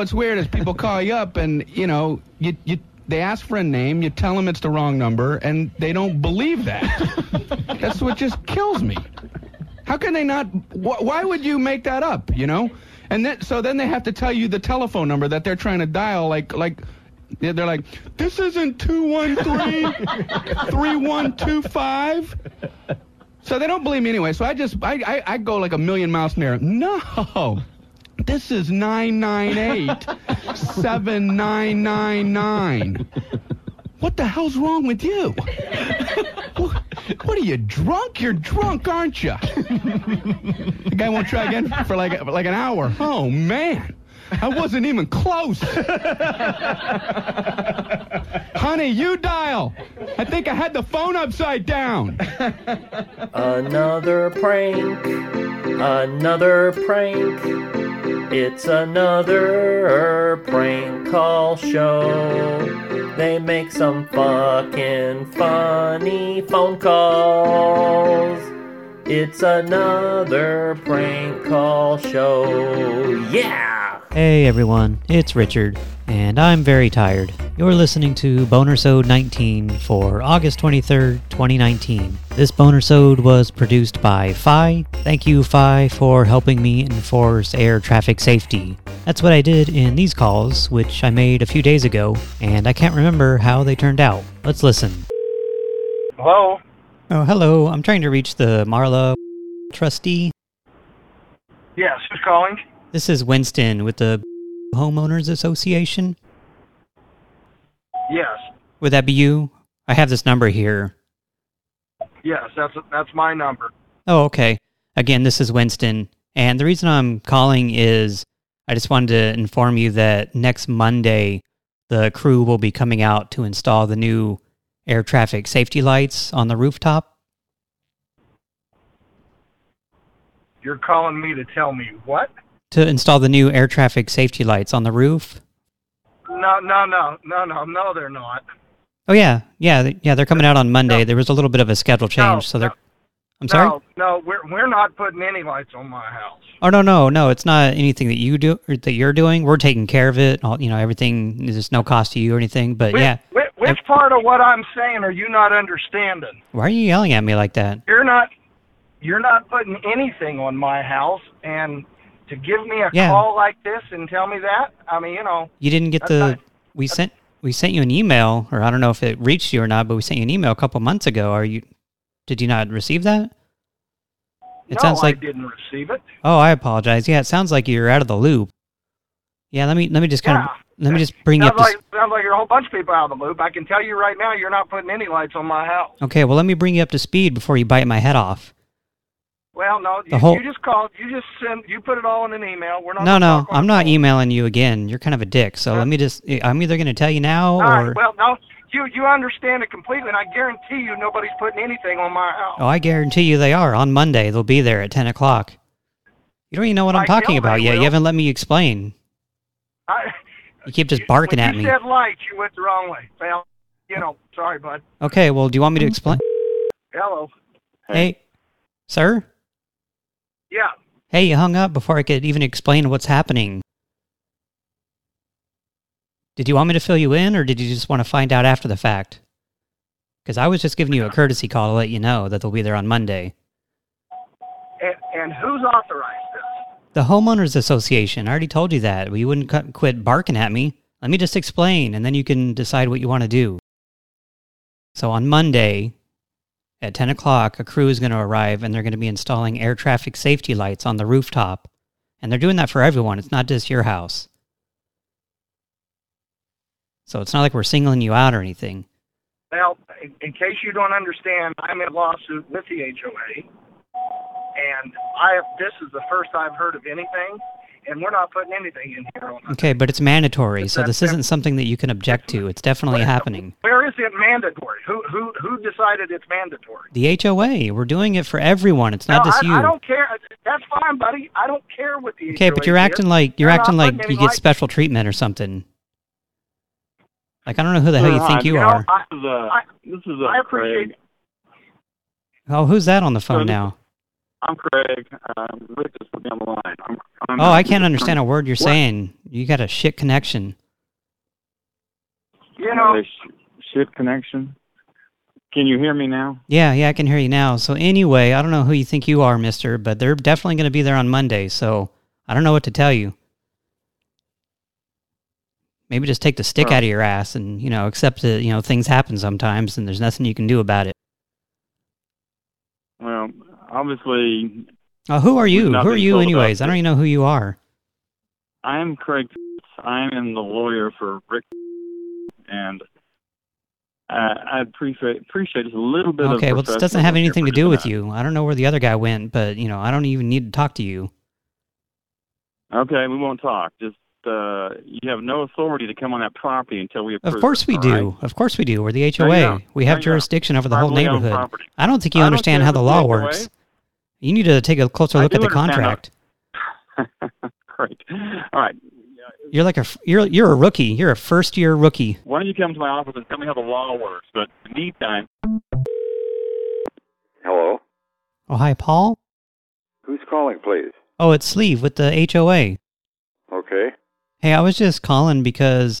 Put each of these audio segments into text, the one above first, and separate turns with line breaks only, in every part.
what's weird is people call you up and you know you you they ask for a name, you tell them it's the wrong number, and they don't believe that. That's what just kills me. How can they not? Wh- why would you make that up? You know, and then so then they have to tell you the telephone number that they're trying to dial, like like. They're like, this isn't 213 3125. So they don't believe me anyway. So I just, I, I, I go like a million miles an hour. No, this is 998 7999. What the hell's wrong with you? What, are you drunk? You're drunk, aren't you? the guy won't try again for like for like an hour. Oh man, I wasn't even close. Honey, you dial. I think I had the phone upside down.
Another prank, another prank. It's another prank call show. They make some fucking funny phone calls. It's another prank call show. Yeah!
Hey everyone, it's Richard, and I'm very tired. You're listening to Bonersode 19 for August 23rd, 2019. This Bonersode was produced by Phi. Thank you, Phi, for helping me enforce air traffic safety. That's what I did in these calls, which I made a few days ago, and I can't remember how they turned out. Let's listen.
Hello?
Oh, hello. I'm trying to reach the Marla trustee.
Yes, who's calling?
This is Winston with the Homeowners Association.
Yes.
Would that be you? I have this number here.
Yes, that's that's my number.
Oh, okay. Again, this is Winston. And the reason I'm calling is I just wanted to inform you that next Monday, the crew will be coming out to install the new air traffic safety lights on the rooftop.
You're calling me to tell me what?
To install the new air traffic safety lights on the roof.
No, no, no, no, no, no, they're not.
Oh, yeah. Yeah, yeah, they're coming out on Monday. There was a little bit of a schedule change, so they're...
no.
I'm sorry?
No, no, we're we're not putting any lights on my house.
Oh no no no! It's not anything that you do or that you're doing. We're taking care of it. All, you know, everything is just no cost to you or anything. But
Which,
yeah,
which, which part of what I'm saying are you not understanding?
why are you yelling at me like that?
You're not you're not putting anything on my house, and to give me a
Yeah.
call like this and tell me that, I mean, you know,
You didn't get the
not-
we sent we sent you an email, or I don't know if it reached you or not, but we sent you an email a couple months ago. Are you? Did you not receive that? It
no,
sounds like
I didn't receive it.
oh, I apologize. Yeah, it sounds like you're out of the loop. Yeah, let me let me just kind
Yeah.
of let me just bring you
Sounds
up to. s-
like sounds like you're a whole bunch of people out of the loop. I can tell you right now, you're not putting any lights on my house.
Okay, well let me bring you up to speed before you bite my head off.
Well, no,
The
you,
whole-
you just called. You just send. You put it all in an email. We're not.
No, no, I'm not
phone.
emailing you again. You're kind of a dick. So let me just. I'm either going to tell you now
All
or.
right. Well, no, you you understand it completely, and I guarantee you, nobody's putting anything on my house.
Oh, I guarantee you they are. On Monday, they'll be there at 10 o'clock. You don't even know what I'm
I
talking about yet. You haven't let me explain.
I,
You keep just barking at
you
me.
said lights, you went the wrong way. Well, you know, sorry, bud.
Okay, well, do you want me to explain?
Hello.
Hey, sir?
Yeah.
Hey, you hung up before I could even explain what's happening. Did you want me to fill you in, or did you just want to find out after the fact? Because I was just giving you a courtesy call to let you know that they'll be there on Monday.
And, and who's authorized this?
The Homeowners Association. I already told you that. Well, you wouldn't cu- quit barking at me. Let me just explain, and then you can decide what you want to do. So on Monday at 10 o'clock, a crew is going to arrive, and they're going to be installing air traffic safety lights on the rooftop. And they're doing that for everyone. It's not just your house. So it's not like we're singling you out or anything.
Well, in, in case you don't understand, I'm in a lawsuit with the HOA, and I have, this is the first I've heard of anything, and we're not putting anything in here on
Okay, but it's mandatory, so this isn't something that you can object to. It's definitely happening.
Where is it mandatory? Who who who decided it's mandatory?
The HOA, we're doing it for everyone. It's not
No,
just
I,
you.
I don't care. That's fine, buddy. I don't care what the
Okay, but you're
did.
acting like you're
They're
acting like you get
lights-
special treatment or something. Like I don't know who the hell you think
Ron,
you
know,
are.
I,
This is, uh,
I,
this is
appreciate.
Craig.
Oh, who's that on the phone
this-
now?
I'm Craig. Um, Rick just put me on the line. I'm, I'm
Oh, I can't understand a word you're saying. You got a shit connection.
You know,
A sh- shit connection. Can you hear me now?
Yeah, yeah, I can hear you now. So anyway, I don't know who you think you are, mister, but they're definitely going to be there on Monday, so I don't know what to tell you. Maybe just take the stick
Huh.
out of your ass and, you know, accept that, you know, things happen sometimes and there's nothing you can do about it.
Well, obviously,
Oh, who are you? Who are you anyways? I don't even know who you are.
I'm Craig. I am the lawyer for Rick, and uh, I appreciate appreciate a little bit of
Okay, well, this doesn't have anything to do with you. I don't know where the other guy went, but, you know, I don't even need to talk to you.
Okay, we won't talk. Just uh, you have no authority to come on that property until we approve.
Of course we do.
right?
Of course we do. We're the HOA. We have jurisdiction over the whole neighborhood. I don't think you
I
understand how the law works. You need to take a closer
I
look at the contract.
Great. All right.
You're like a you're you're a rookie. You're a first year rookie.
Why don't you come to my office and tell me how the law works? But in the meantime,
Hello.
Oh hi, Paul.
Who's calling, please?
Oh, it's Sleeve with the HOA.
Okay.
Hey, I was just calling because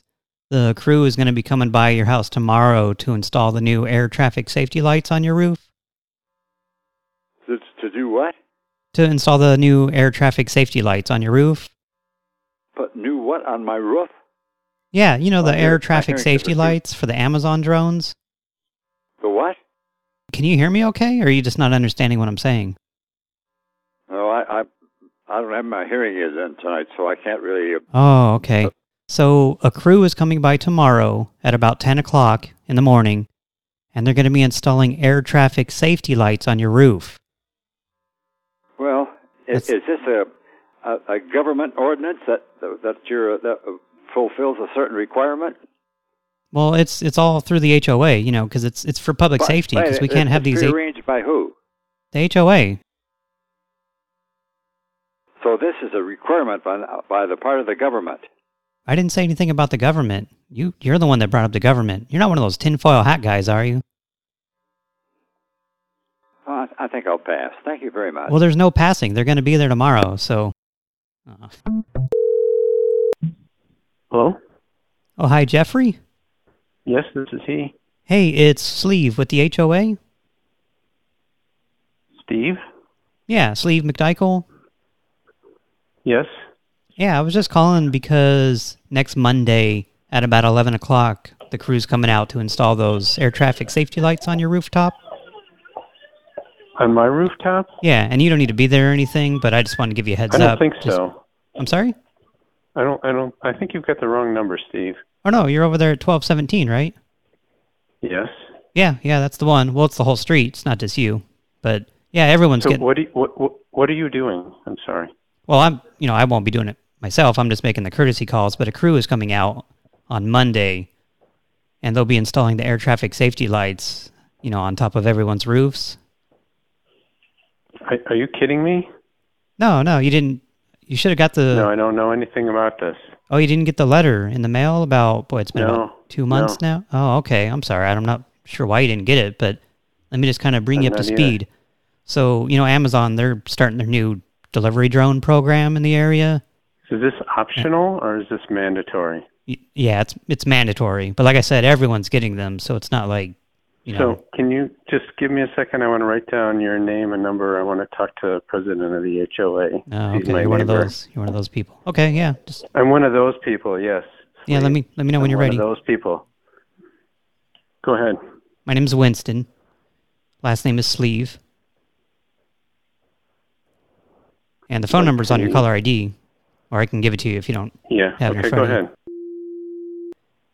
the crew is going to be coming by your house tomorrow to install the new air traffic safety lights on your roof.
To, to do what?
To install the new air traffic safety lights on your roof.
But new what on my roof?
Yeah, you know the air traffic safety lights for the Amazon drones.
The what?
Can you hear me okay, or are you just not understanding what I'm saying?
No, I I, I don't have my hearing aids in tonight, so I can't really.
Oh, okay. So a crew is coming by tomorrow at about 10 o'clock in the morning, and they're going to be installing air traffic safety lights on your roof.
Is, is this a, a a government ordinance that that your that fulfills a certain requirement?
Well, it's it's all through the HOA, you know, because it's it's for public
But-
safety, because we can't have these...
Prearranged by who?
the HOA.
So this is a requirement by by the part of the government.
I didn't say anything about the government. You, you're the one that brought up the government. You're not one of those tinfoil hat guys, are you?
Well, I, I think I'll pass. Thank you very much.
Well, there's no passing. They're going to be there tomorrow, so... Uh,
Hello?
oh, hi, Jeffrey?
Yes, this is he.
Hey, it's Sleeve with the HOA.
Steve?
Yeah, Sleeve McDykel.
Yes.
Yeah, I was just calling because next Monday at about 11 o'clock, the crew's coming out to install those air traffic safety lights on your rooftop.
On my rooftop?
Yeah, and you don't need to be there or anything, but I just wanted to give you a heads up.
I don't
up.
think
Just-
so.
I'm sorry?
I don't I don't I think you've got the wrong number, Steve.
Oh, no, you're over there at 1217, right?
Yes.
Yeah, yeah, that's the one. Well, it's the whole street. It's not just you. But, yeah, everyone's
So
getting...
what, do you, what what what are you doing? I'm sorry.
Well, I'm, you know, I won't be doing it myself. I'm just making the courtesy calls, but a crew is coming out on Monday, and they'll be installing the air traffic safety lights, you know, on top of everyone's roofs.
Are, are you kidding me?
No, no, you didn't. You should have got the.
no, I don't know anything about this.
Oh, you didn't get the letter in the mail about. Boy, it's been
No,
about two months now. Oh, okay. I'm sorry. I'm not sure why you didn't get it, but let me just kind of bring you
I'm
up to
either.
speed. So, you know, Amazon, they're starting their new delivery drone program in the area.
Is this optional or is this mandatory?
Yeah, it's it's mandatory. But like I said, everyone's getting them, so it's not like, you know.
So can you just give me a second? I want to write down your name and number. I want to talk to the president of the HOA.
Oh, okay, you're one of those. You're one of those people. Okay, yeah, just
I'm one of those people. Yes.
yeah. Let me let me know when
I'm
you're
one
ready.
Of those people. Go ahead.
My name's Winston. Last name is Sleeve. And the phone number is on your caller ID, or I can give it to you if you don't.
Yeah.
Have it in
okay. Go ahead.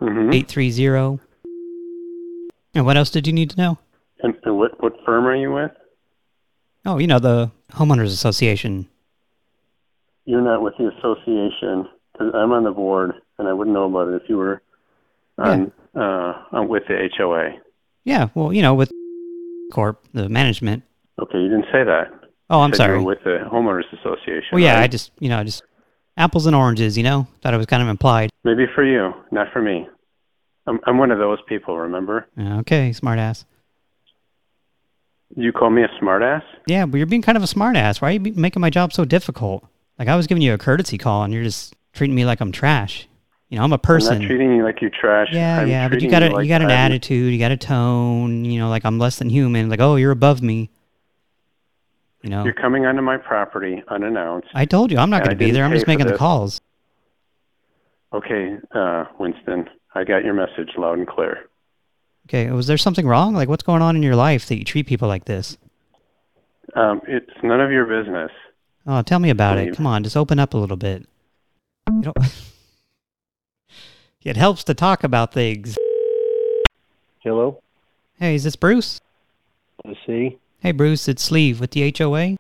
Mm-hmm.
Eight three zero. And what else did you need to know?
And, and what what firm are you with?
Oh, you know the homeowners association.
You're not with the association because I'm on the board, and I wouldn't know about it if you were on uh on with the HOA.
Yeah, well, you know with Corp, the management.
Okay, you didn't say that.
Oh, I'm
You said you
sorry.
with the homeowners association.
Well, yeah, I just you know just apples and oranges. You know, thought it was kind of implied.
maybe for you, not for me. I'm I'm one of those people. Remember?
Okay, smartass.
You call me a smartass?
Yeah, but you're being kind of a smartass. Why are you making my job so difficult? Like, I was giving you a courtesy call, and you're just treating me like I'm trash. You know, I'm a
I'm
person.
not treating you like you trash.
yeah,
I'm
yeah, but you got a,
like
you got an
I'm-
attitude, you got a tone. You know, like I'm less than human. Like, oh, you're above me. You know,
You're coming onto my property unannounced.
I told you I'm not going to be there. I'm just making the calls.
Okay, uh, Winston, I got your message loud and clear.
Okay, was there something wrong? Like, what's going on in your life that you treat people like this?
Um, it's none of your business.
Oh, tell me about it. Come on, just open up a little bit. You don't... it helps to talk about things.
Hello,
Hey, is this Bruce?
let's see.
Hey, Bruce, it's Sleeve with the HOA.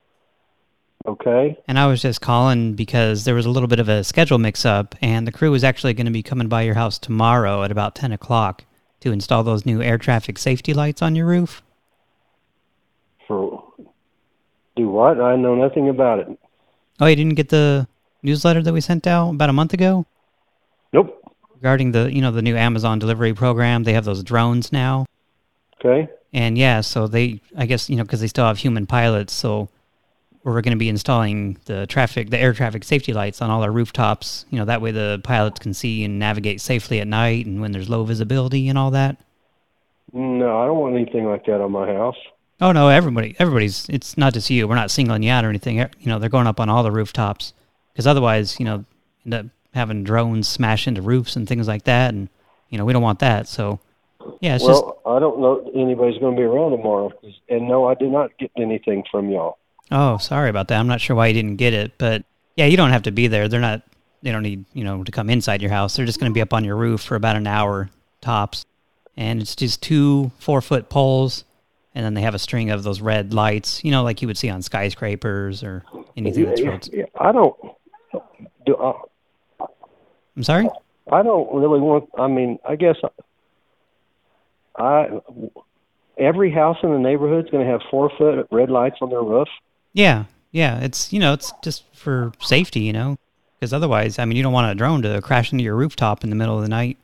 Okay,
And I was just calling because there was a little bit of a schedule mix-up, and the crew is actually going to be coming by your house tomorrow at about 10 o'clock to install those new air traffic safety lights on your roof.
for do what? I know nothing about it.
Oh, you didn't get the newsletter that we sent out about a month ago?
Nope.
Regarding the, you know, the new Amazon delivery program, they have those drones now.
Okay.
And yeah, so they, I guess, you know, because they still have human pilots, so we're going to be installing the traffic, the air traffic safety lights on all our rooftops. You know, that way the pilots can see and navigate safely at night and when there's low visibility and all that.
No, I don't want anything like that on my house.
Oh no, everybody, everybody's. It's not just you. We're not singling you out or anything. You know, they're going up on all the rooftops because otherwise, you know, end up having drones smash into roofs and things like that, and you know, we don't want that. So, yeah, it's just
well, I don't know anybody's going to be around tomorrow, and no, I did not get anything from y'all.
Oh, sorry about that. I'm not sure why you didn't get it, but yeah, you don't have to be there. They're not. They don't need you know to come inside your house. They're just going to be up on your roof for about an hour tops, and it's just two four foot poles, and then they have a string of those red lights. You know, like you would see on skyscrapers or anything that's
Yeah, yeah, I don't. Do I,
I'm sorry.
I don't really want. I mean, I guess I. Every house in the neighborhood's going to have four foot red lights on their roof.
Yeah, yeah. It's you know, it's just for safety, you know, because otherwise, I mean, you don't want a drone to crash into your rooftop in the middle of the night.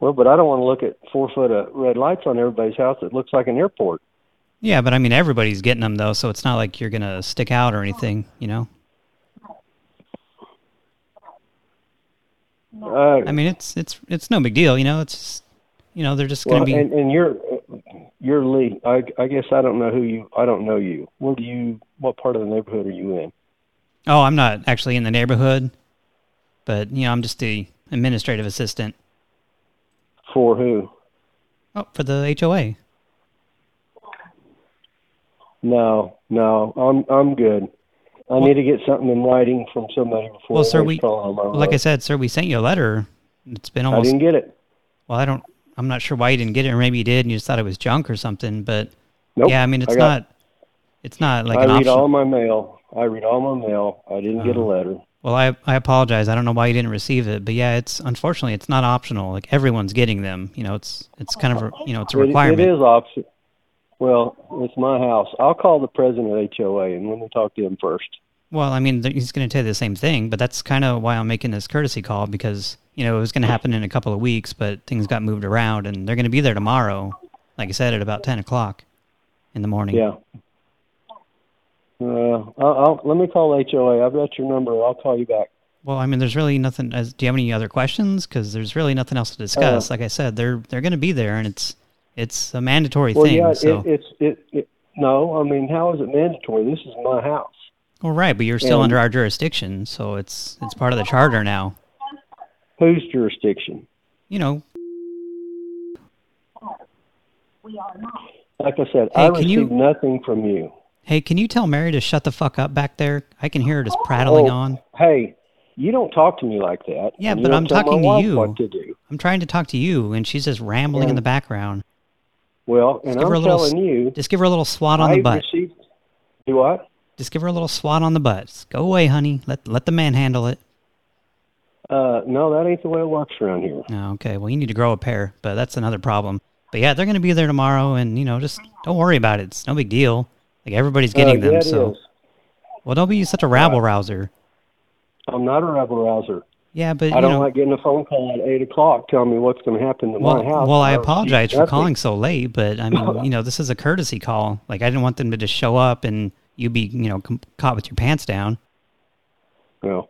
Well, but I don't want to look at four foot of red lights on everybody's house It looks like an airport.
Yeah, but I mean, everybody's getting them though, so it's not like you're gonna stick out or anything, you know.
Uh,
I mean, it's it's it's no big deal, you know. It's just, you know, they're just
well,
gonna be.
and, and you're you're Lee. I I guess I don't know who you. I don't know you. Where do you? What part of the neighborhood are you in?
oh, I'm not actually in the neighborhood, but you know, I'm just the administrative assistant.
For who?
Oh, for the HOA.
No, no. I'm I'm good. I need to get something in writing from somebody before.
Well, sir,
I
we
call on my
like I said, sir, we sent you a letter. It's been almost.
I didn't get it.
Well, I don't. I'm not sure why you didn't get it, or maybe you did, and you just thought it was junk or something. But
Nope.
yeah, I mean, it's
I got-
not. It's not like
I
an
read
option.
all my mail. I read all my mail. I didn't get a
Oh.
letter.
Well, I I apologize. I don't know why you didn't receive it, but yeah, it's unfortunately it's not optional. Like everyone's getting them. You know, it's it's kind of a, you know it's a
It-
requirement.
It is option. Well, it's my house. I'll call the president of HOA and let me talk to him first.
Well, I mean, he's going to tell you the same thing, but that's kind of why I'm making this courtesy call because you know it was going to happen in a couple of weeks, but things got moved around, and they're going to be there tomorrow. Like I said, at about ten o'clock in the morning.
Yeah. Uh, I'll, I'll, let me call HOA. I've got your number. I'll call you back.
Well, I mean, there's really nothing. As, do you have any other questions? Because there's really nothing else to discuss.
Uh,
like I said, they're they're going to be there, and it's it's a mandatory
Well,
thing.
yeah,
so.
it, it's it, it. No, I mean, how is it mandatory? This is my house.
well, right, but you're still
and-
under our jurisdiction, so it's it's part of the charter now.
Whose jurisdiction?
You know, We are not.
Like I said,
Hey,
I
can you-
received nothing from you.
hey, can you tell Mary to shut the fuck up back there? I can hear her just prattling
Oh,
on.
Hey, you don't talk to me like that.
Yeah, but I'm talking to you.
What to do?
I'm trying to talk to you, and she's just rambling in the background.
Well, and
give her a
I'm
little
telling you,
Just give her a little swat on
I
the butt.
received. Do what?
Just give her a little swat on the butt. Go away, honey. Let let the man handle it.
Uh, no, that ain't the way it works around here.
Oh, okay. Well, you need to grow a pair, but that's another problem. But yeah, they're going to be there tomorrow, and you know, just don't worry about it. It's no big deal. Like everybody's getting
uh,
them,
yeah, it
so
is.
well, don't be such a rabble rouser.
I'm not a rabble-rouser.
Yeah, but
I don't
know,
like getting a phone call at eight o'clock telling me what's going to happen to
well,
my house.
well, I apologize for calling so late, but I mean, you know, this is a courtesy call. Like, I didn't want them to just show up and you be, you know, caught with your pants down.
No,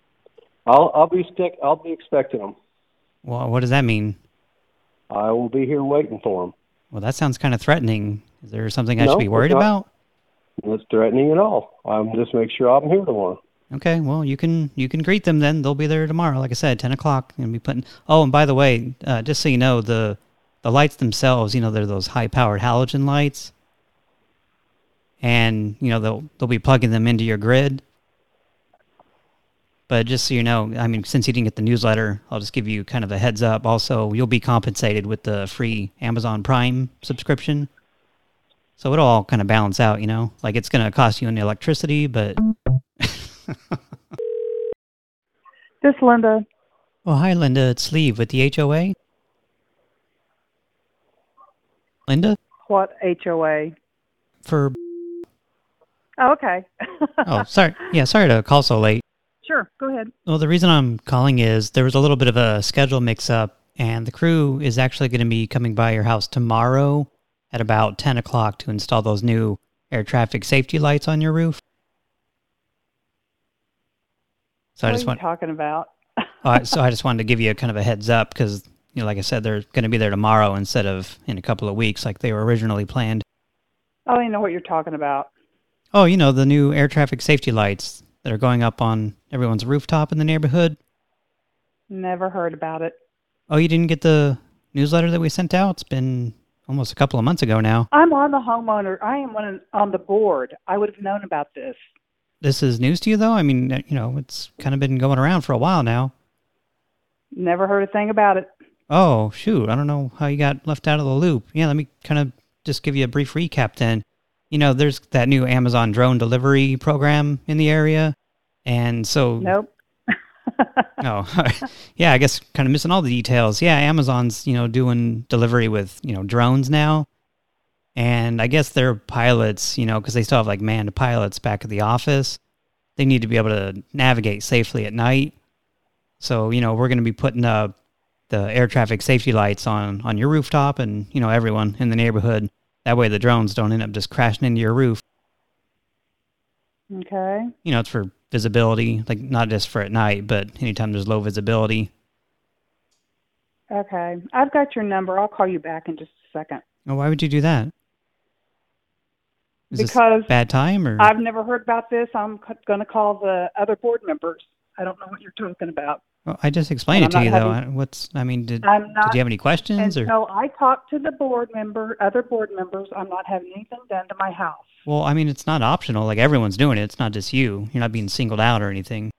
I'll I'll be stick. I'll be expecting them.
Well, what does that mean?
I will be here waiting for them.
Well, that sounds kind of threatening. Is there something I
No,
should be worried about?
It's threatening at all. I'm just make sure I'm here tomorrow.
Okay, well, you can you can greet them then. They'll be there tomorrow. Like I said, 10 o'clock. And be putting. Oh, and by the way, uh, just so you know, the the lights themselves, you know, they're those high-powered halogen lights. And, you know, they'll they'll be plugging them into your grid. But just so you know, I mean, since you didn't get the newsletter, I'll just give you kind of a heads up. Also, you'll be compensated with the free Amazon Prime subscription. So it'll all kind of balance out, you know? Like, it's going to cost you in electricity, but...
This Linda.
Oh, hi, Linda. It's Sleeve with the HOA. Linda?
What HOA?
For...
Oh, okay.
Oh, sorry. Yeah, sorry to call so late.
Sure, go ahead.
Well, the reason I'm calling is there was a little bit of a schedule mix-up, and the crew is actually going to be coming by your house tomorrow at about 10 o'clock to install those new air traffic safety lights on your roof. So I just want...
talking about?
Uh, so I just wanted to give you a kind of a heads up because, you know, like I said, they're going to be there tomorrow instead of in a couple of weeks like they were originally planned.
I don't even know what you're talking about.
Oh, you know, the new air traffic safety lights that are going up on everyone's rooftop in the neighborhood.
Never heard about it.
Oh, you didn't get the newsletter that we sent out? It's been almost a couple of months ago now.
I'm on the homeowner. I am on, on the board. I would have known about this.
This is news to you, though? I mean, you know, it's kind of been going around for a while now.
Never heard a thing about it.
Oh, shoot. I don't know how you got left out of the loop. Yeah, let me kind of just give you a brief recap then. You know, there's that new Amazon drone delivery program in the area. And so...
Nope.
oh, yeah, I guess kind of missing all the details. Yeah, Amazon's, you know, doing delivery with, you know, drones now. And I guess their pilots, you know, because they still have like manned pilots back at the office, they need to be able to navigate safely at night. So, you know, we're going to be putting up the air traffic safety lights on, on your rooftop and, you know, everyone in the neighborhood. That way the drones don't end up just crashing into your roof.
Okay.
You know, it's for visibility, like not just for at night, but anytime there's low visibility.
Okay. I've got your number. I'll call you back in just a second.
Oh, why would you do that? Is this
Because
bad time or
I've never heard about this. I'm going to call the other board members. I don't know what you're talking about.
Well, I just explained it to you
not
though. What's I mean, did
not.
did you have any questions or
Until I talked to the board member, other board members, I'm not having anything done to my house.
Well, I mean, it's not optional. Like everyone's doing it. It's not just you. You're not being singled out or anything.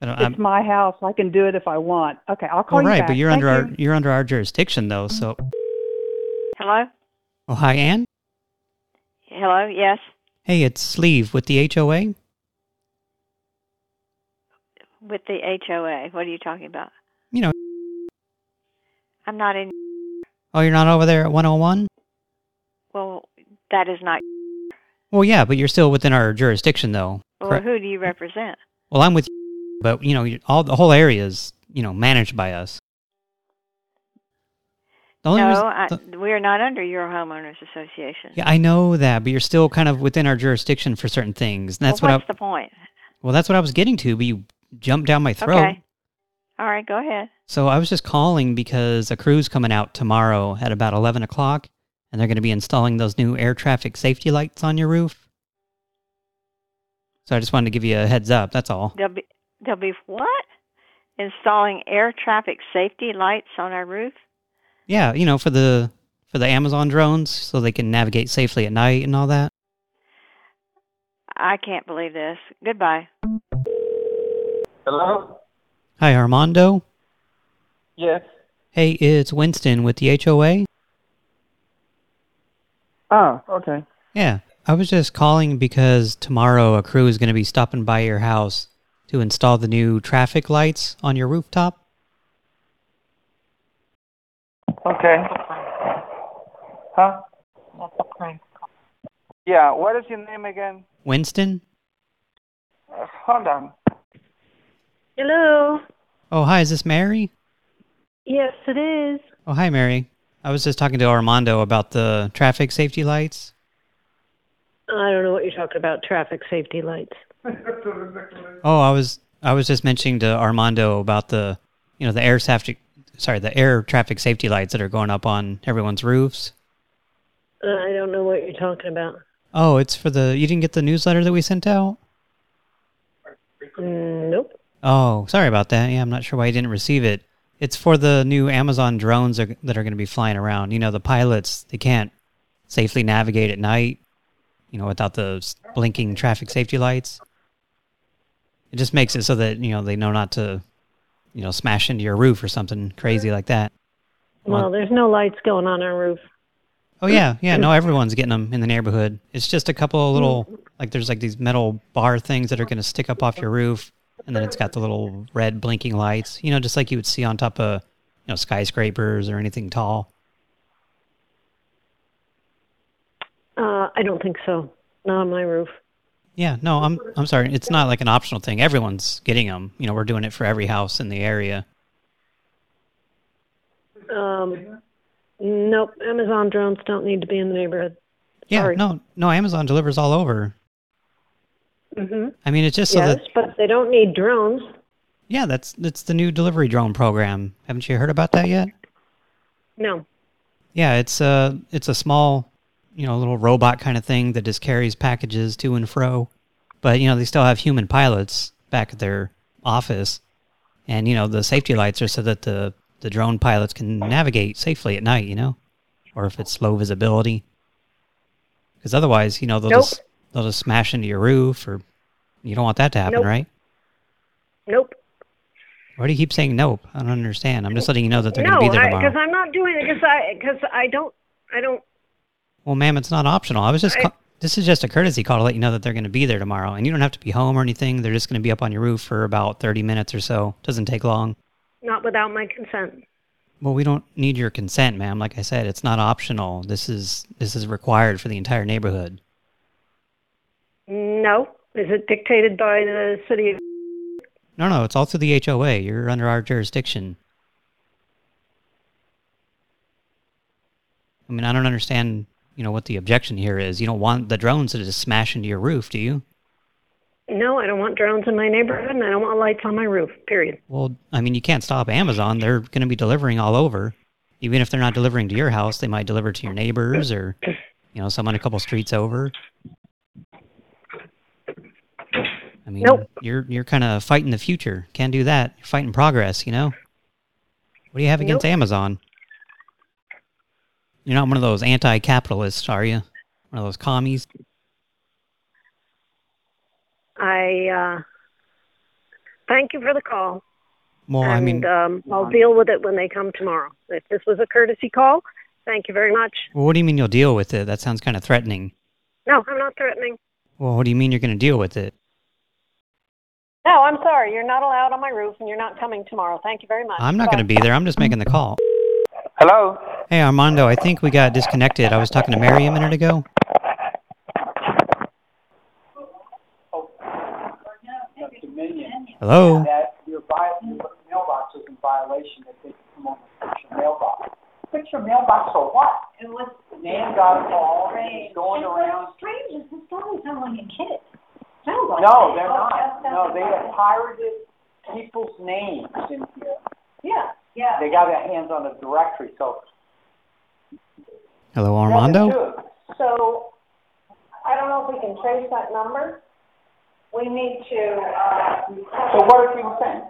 I don't, I'm,
It's my house. I can do it if I want. Okay, I'll call
well,
you
right,
back.
but you're
Thank
under our
you.
you're under our jurisdiction though. So,
Hello?
oh hi, Ann.
Hello? Yes?
Hey, it's Sleeve with the HOA.
With the HOA. What are you talking about?
You know,
I'm not in.
oh, you're not over there at 101.
Well, that is not.
Well, yeah, but you're still within our jurisdiction though.
Well,
correct?
who do you represent?
Well, I'm with, but you know, all the whole area is you know managed by us.
No, I, we are not under your homeowners association.
Yeah, I know that, but you're still kind of within our jurisdiction for certain things. And that's
well,
what
what's
I
the point?
Well, that's what I was getting to, but you jumped down my throat.
Okay. All right, go ahead.
So I was just calling because a crew's coming out tomorrow at about 11 o'clock, and they're going to be installing those new air traffic safety lights on your roof. So I just wanted to give you a heads up, that's all.
They'll be they'll be what? Installing air traffic safety lights on our roof?
Yeah, you know, for the for the Amazon drones, so they can navigate safely at night and all that.
I can't believe this. Goodbye.
Hello?
Hi, Armando.
Yes.
Hey, it's Winston with the HOA.
Oh, okay.
Yeah, I was just calling because tomorrow a crew is going to be stopping by your house to install the new traffic lights on your rooftop.
Okay. Huh? Yeah, what is your name again?
Winston?
Uh, hold on.
Hello.
Oh, hi, is this Mary?
Yes, it is.
Oh, hi, Mary. I was just talking to Armando about the traffic safety lights.
I don't know what you're talking about, traffic safety lights.
Oh, I was I was just mentioning to Armando about the, you know, the air traffic, sorry, the air traffic safety lights that are going up on everyone's roofs.
Uh, I don't know what you're talking about.
Oh, it's for the, you didn't get the newsletter that we sent out?
Mm, nope.
Oh, sorry about that. Yeah, I'm not sure why you didn't receive it. It's for the new Amazon drones are, that are going to be flying around. You know, the pilots, they can't safely navigate at night, you know, without the blinking traffic safety lights. It just makes it so that, you know, they know not to, you know, smash into your roof or something crazy like that.
Well, there's no lights going on our roof.
Oh, yeah. Yeah, no, everyone's getting them in the neighborhood. It's just a couple of little, mm. like, there's like these metal bar things that are going to stick up off your roof. And then it's got the little red blinking lights, you know, just like you would see on top of, you know, skyscrapers or anything tall.
Uh, I don't think so. Not on my roof.
Yeah, no, I'm I'm sorry. It's not like an optional thing. Everyone's getting them. You know, we're doing it for every house in the area.
Um, nope. Amazon drones don't need to be in the neighborhood.
Yeah,
Sorry.
no, no, Amazon delivers all over.
Mm-hmm.
I mean, it's just so
yes,
that
but they don't need drones.
yeah, that's that's the new delivery drone program. Haven't you heard about that yet?
No.
Yeah, it's a it's a small, you know, little robot kind of thing that just carries packages to and fro. But you know, they still have human pilots back at their office, and you know, the safety lights are so that the the drone pilots can navigate safely at night. You know, or if it's low visibility, because otherwise, you know, they'll
Nope.
just they'll just smash into your roof, or you don't want that to happen,
Nope.
right?
Nope.
Why do you keep saying nope? I don't understand. I'm just letting you know that they're going to be there tomorrow.
because I'm not doing it because I because I don't I don't.
Well, ma'am, it's not optional. I was just...
I-
this is just a courtesy call to let you know that they're going to be there tomorrow. And you don't have to be home or anything. They're just going to be up on your roof for about 30 minutes or so. Doesn't take long.
Not without my consent.
Well, we don't need your consent, ma'am. Like I said, it's not optional. This is this is required for the entire neighborhood.
No. Is it dictated by the city.
No, no, it's all through the HOA. You're under our jurisdiction. I mean, I don't understand, you know, what the objection here is. You don't want the drones to just smash into your roof, do you?
No, I don't want drones in my neighborhood, and I don't want lights on my roof, period.
Well, I mean, you can't stop Amazon. They're going to be delivering all over. Even if they're not delivering to your house, they might deliver to your neighbors or, you know, someone a couple streets over. I mean,
Nope.
you're you're kind of fighting the future. Can't do that. You're fighting progress, you know? What do you have against
Nope.
Amazon? You're not one of those anti-capitalists, are you? One of those commies?
I uh, thank you for the call.
Well,
and
I mean,
um, I'll deal with it when they come tomorrow. If this was a courtesy call, thank you very much.
well, what do you mean you'll deal with it? That sounds kind of threatening.
No, I'm not threatening.
Well, what do you mean you're going to deal with it?
No, I'm sorry. You're not allowed on my roof, and you're not coming tomorrow. Thank you very much.
I'm not going to be there. I'm just making the call.
Hello?
Hey, Armando, I think we got disconnected. I was talking to Mary a minute ago. Hello?
That your, mailbox is in violation if they come on and fix your mailbox. Fix your mailbox for what? It was. Man got a call and he's going around.
Strangers, this doesn't sound like a kid. Sounds like
No,
it.
they're
Oh,
not.
that's- that's
No, they have pirated people's names in here.
Yeah, yeah.
They got their hands on the directory, so.
Hello, Armando?
So, I don't know if we can trace that number. We need to, uh...
So what are people saying?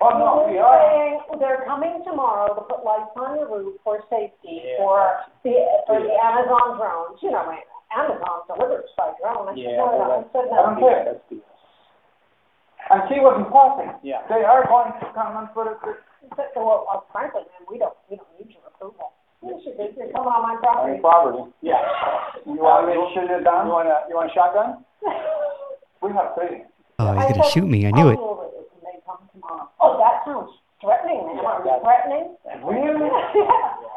Oh, no, we are.
Saying they're coming tomorrow to put lights on your roof for safety for the, for the Amazon drones. You know, Amazon delivers by drone. I said,
Yeah,
no, no,
well,
I said
I
no.
don't care. And she wasn't talking.
Yeah.
They are going to come and put it,
But, well, uh, frankly, man, we don't, we don't need your approval. You should, be- you're coming on my property.
property. Yeah. You want me to shoot it down? You want a, you want a shotgun? We have three.
Oh, he's going to shoot me. I knew it.
Oh, that sounds threatening, man. Are you threatening?
Really?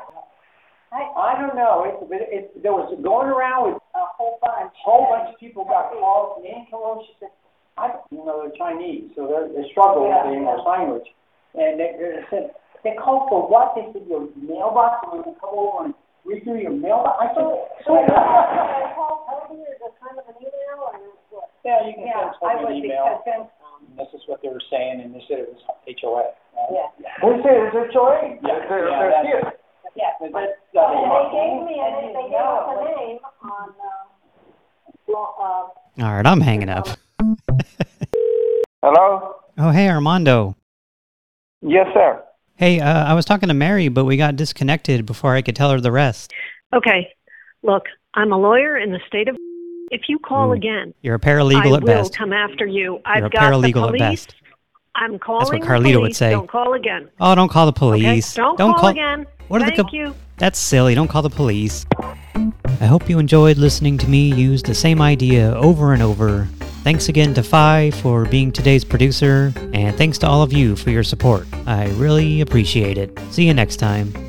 I don't know. It, it, it, there was going around with
A whole bunch.
a whole bunch of people got calls. Nan Pelosi said, I, you know, they're Chinese, so they're, they struggle with the English language. And they, they said, they called for what? They said your mailbox, and going to come over and read through your mailbox. I said,
So,
so,
I call Toby or just kind of an email or what?
yeah, you can
Yeah,
send
I
an email.
because then,
This is what they were saying, and they said it was HOA.
yeah.
They say it's a choice.
Yeah,
They're,
yeah,
they're
that's-
here.
Yeah,
But-
but,
but-
they gave me, a they gave us a name on, well, uh,
All right, I'm hanging up.
Hello?
Oh, hey, Armando.
Yes, sir.
Hey, uh, I was talking to Mary, but we got disconnected before I could tell her the rest.
Okay, look, I'm a lawyer in the state of. If you call
Ooh,
again,
You're a paralegal
I
at
will
best.
come after you.
You're
I've
a
got
paralegal
the
at
police. I'm calling
That's
what
Carlito would say.
Don't call again.
Oh, don't call the police.
Okay? Don't, call, again.
What are the
Thank you.
That's silly. Don't call the police. I hope you enjoyed listening to me use the same idea over and over. Thanks again to Fi for being today's producer, and thanks to all of you for your support. I really appreciate it. See you next time.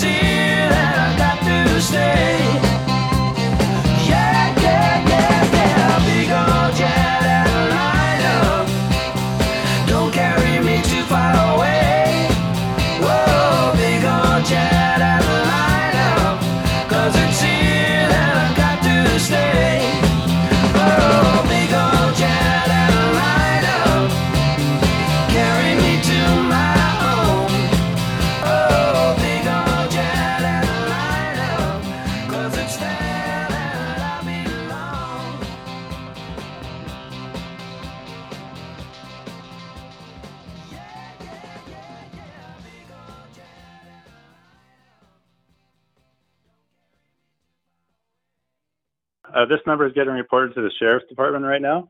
'Cause
this number is getting reported to the sheriff's department right now.